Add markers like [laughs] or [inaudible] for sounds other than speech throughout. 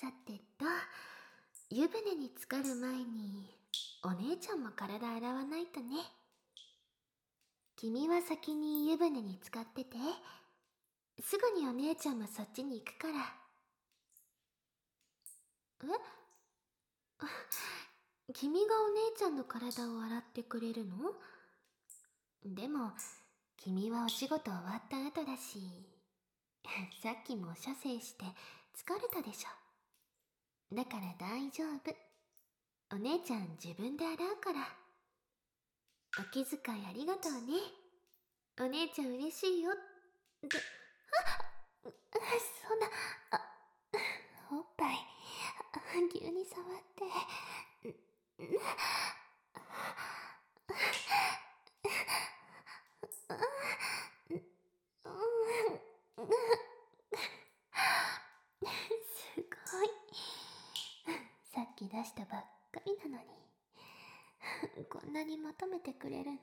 さてと湯船に浸かる前にお姉ちゃんも体洗わないとね。君は先に湯船に浸かっててすぐにお姉ちゃんもそっちに行くから。え？[laughs] 君がお姉ちゃんの体を洗ってくれるの？でも君はお仕事終わった後だし [laughs] さっきもお射精して疲れたでしょ。だから大丈夫。お姉ちゃん自分で洗うから。お気遣いありがとうね。お姉ちゃん嬉しいよ。ってあそんなあおっぱい牛に触って。す [laughs] ごい出したばっかりなのに。[laughs] こんなに求めてくれるの？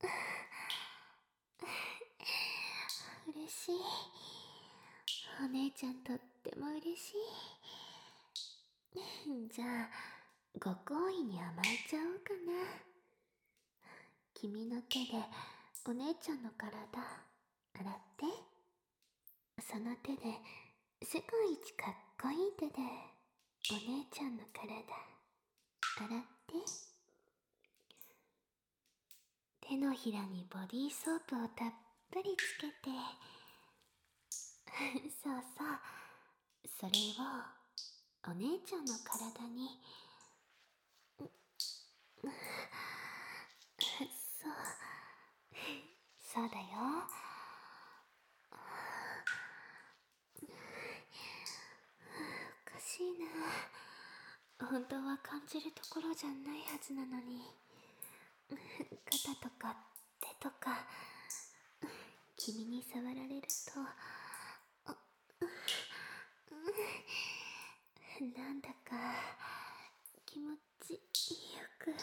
[laughs] 嬉しい。お姉ちゃんとっても嬉しい。[laughs] じゃあご好意に甘えちゃおうかな。君の手でお姉ちゃんの体洗って。その手で世界一かっこいい手で。お姉ちゃんの体洗って。手のひらにボディーソープをたっぷりつけて。[laughs] そうそう。それをお姉ちゃんの体に。[laughs] そう。[laughs] そうだよおかしいな本当は感じるところじゃないはずなのに肩とか手とか君に触られるとなんだか気持ちよくな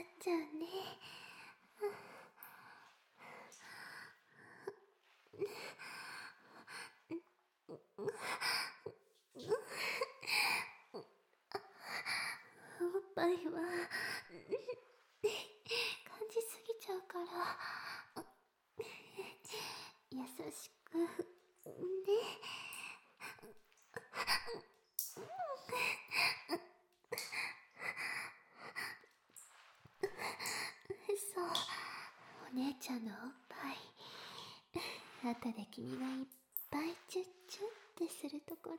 っちゃうね。おっぱいは感じすぎちゃうから優しくね。そうお姉ちゃんのおっぱい。後で君がいっぱいチュッチュッってするところ。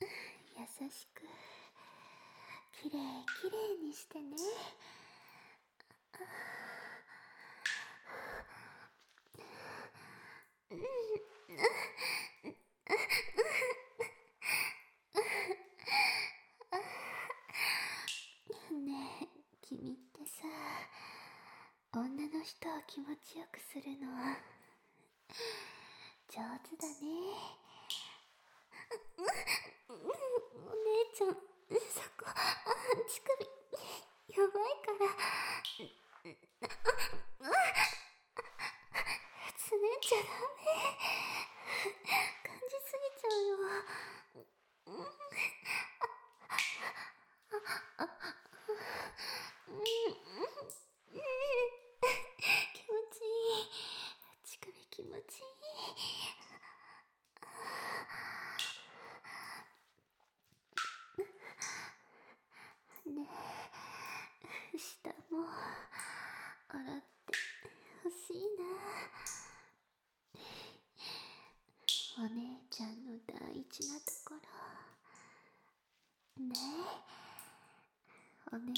優しく。きれいきれいにしてね。ねえ君ってさ女の人を気持ちよくするの上手だね。Hadi çıkar ね。下も洗ってほしいな。お姉ちゃんの大事なところ。ね。えお願い。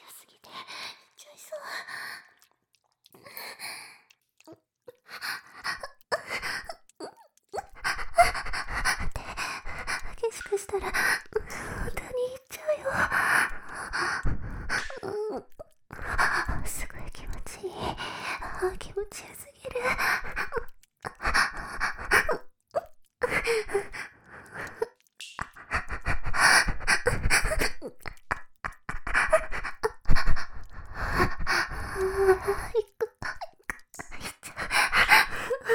強すぎてちょいそう。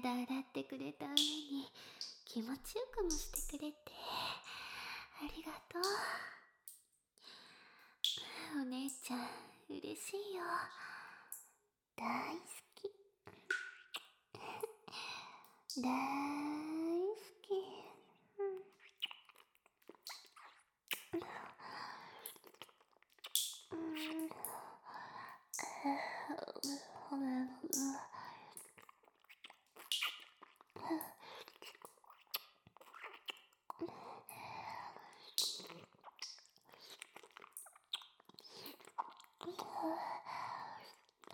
体 [laughs] 洗ってくれた上に気持ちよくもしてくれてありがとう。お姉ちゃん嬉しいよ。大好き。大 [laughs] 好きうん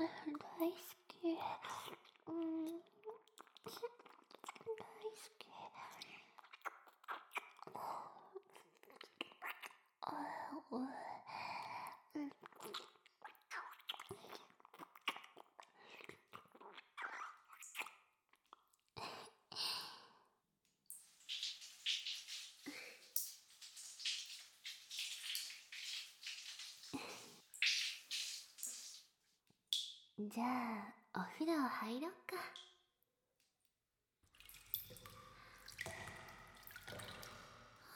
大好き。うん。大好き。あう。うんじゃあお風呂入ろっか。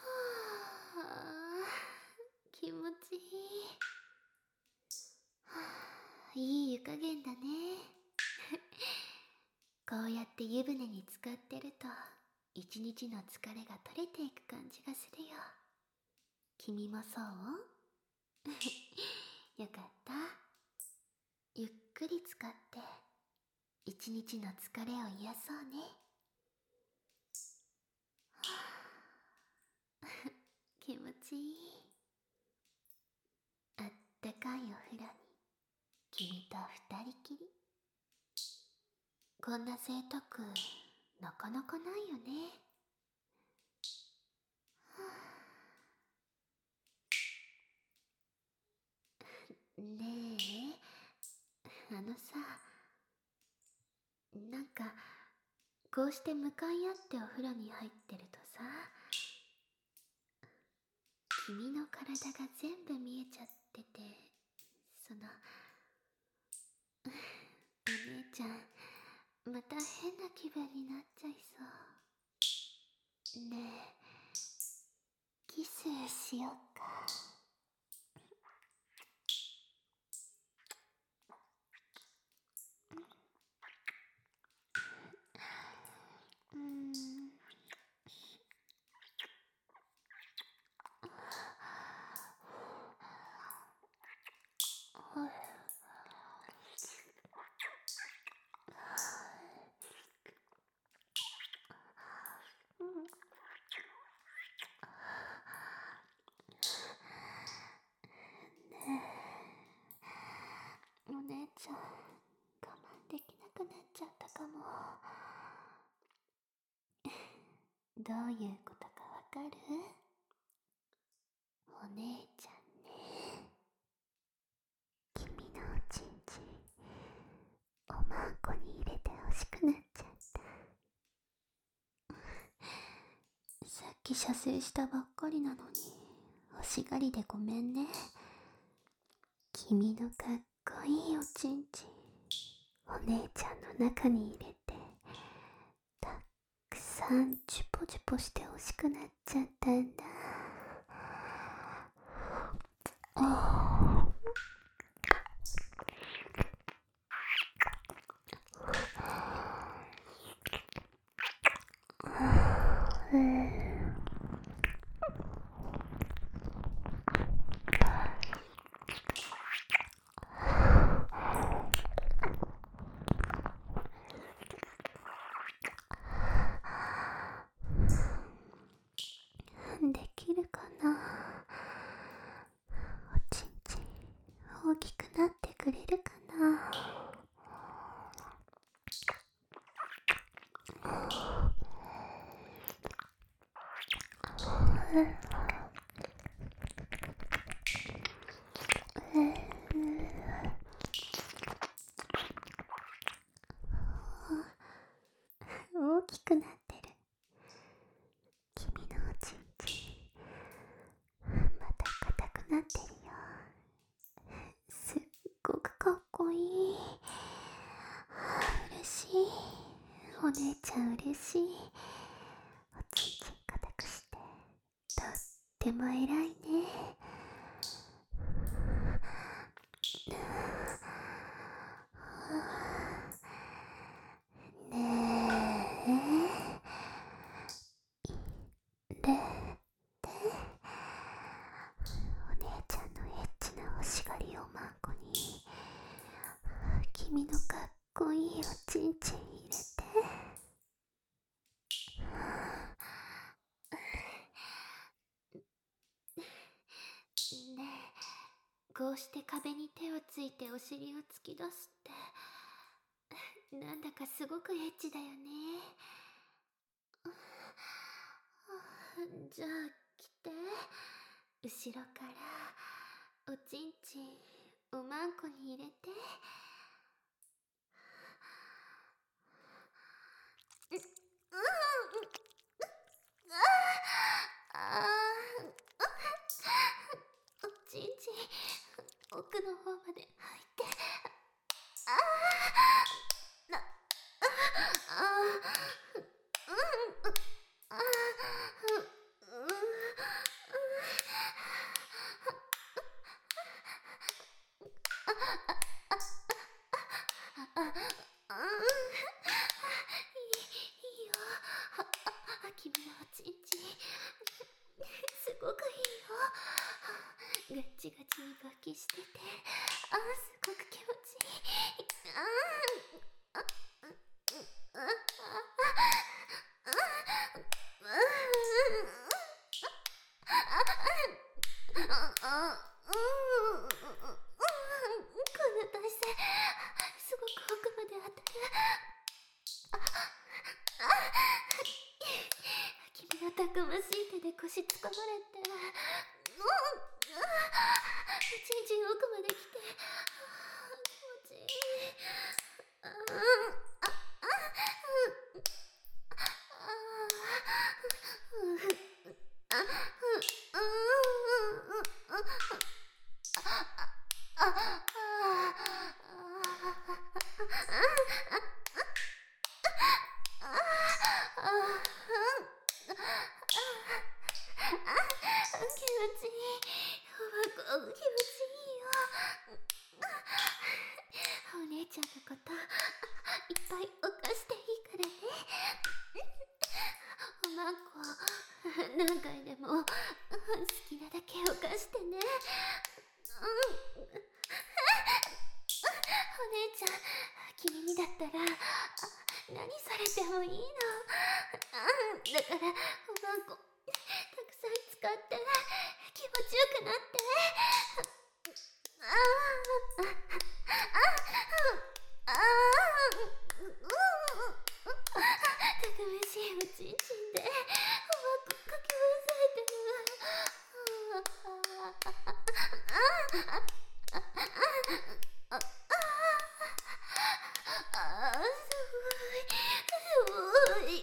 はあ気持ちいい。はあいい湯加減だね。[laughs] こうやって湯船に浸かってると一日の疲れが取れていく感じがするよ。君もそう？[laughs] よかった。くり使って一日の疲れを癒そうね、はあ、[laughs] 気持ちいい。あったかいお風呂に君と二人きり。こんな贅沢なかなかないよね、はあ、[laughs] ねえ。あのさなんかこうして向かい合ってお風呂に入ってるとさ君の体が全部見えちゃっててその [laughs] お姉ちゃんまた変な気分になっちゃいそうねえキスしよっか。ちゃん我慢できなくなっちゃったかもどういうことかわかる？お姉ちゃんね。君のおちんちんおまんこに入れてほしくなっちゃった。さっき射精したばっかりなのに欲しがりでごめんね。君のかっこいいおちんちんお姉ちゃんの中に入れて。んチュポチュポして欲しくなっちゃったんだうん river. ても偉いねねえででお姉ちゃんのエッチな欲しがりをマンコに君のかっこいいおちんちん入れてねえこうして壁に手をついてお尻を突き出すって [laughs] なんだかすごくエッチだよね。じゃあ来て。後ろからおちんちんおまんこに入れて。ううん。あー。おちんちん。奥の方まで入ってあーなああーうんあーうんああいいいいよああ君のおちんちんすごくいいよガッチガチに勃起しててああすごい気持ちいいあーああこんな体勢すごく奥まで当たる君のたくましい手で腰つかまれてうんちんちん奥まで来て気持ちいいあああ気持ちいいおばこ気持ちいいちいいおばこ気持ちいいよお姉ちゃん。のこといっぱい犯していいからねおまん。こ何回でも好きなだけ犯してねうん。お姉ちゃん。君にだったら何されてもいいのだからおまん。こ強くなってああああたくましいおちんちんでおまんこかき回されてるああすごいすごい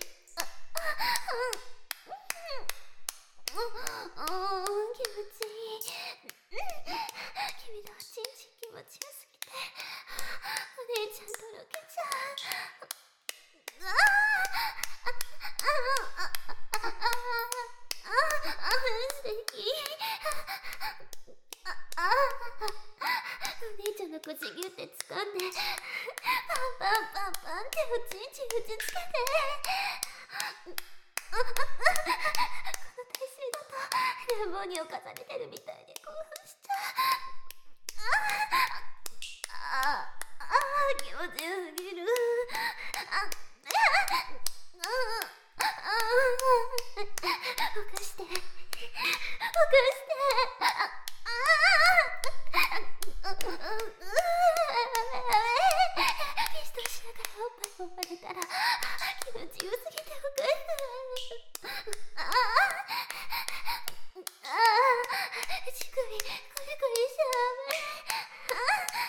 ああ気持ちいい君のおちんちん気持ちよすぎてお姉ちゃんとろけちゃうあああああ素敵ああお姉ちゃんの腰ギュって掴んでパンパンパンパンっておちんちん打ちつけてこの体勢だかされてるみたいで興奮しちゃうああああ気持ちよすぎるああああ犯して犯してああピストしながらおっぱい揉まれたら気持ちよすぎて犯してああああ乳首コリコリしちゃうああ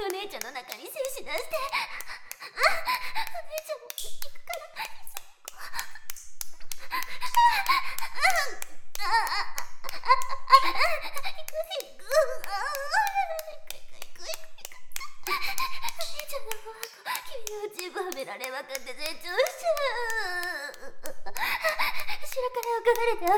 お姉ちゃんまた行っちゃうよちゃんの子は君のうちぶはめられまくって成長しちゃう後ろ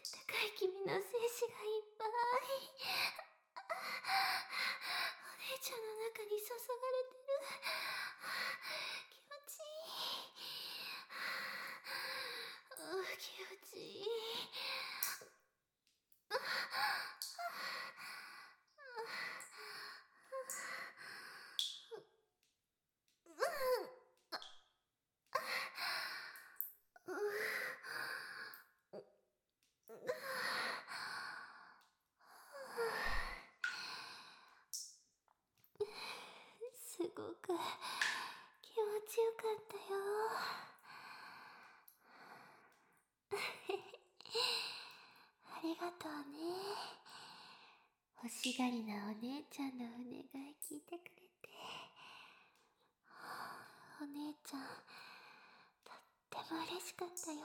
高い君の精子がいっぱいお姉ちゃんの中に注がれてる気持ちいい。気持ちいいすごく気持ちよかったよ。[laughs] ありがとうね。欲しがりなお姉ちゃんのお願い聞いてくれて。お姉ちゃんとっても嬉しかったよ。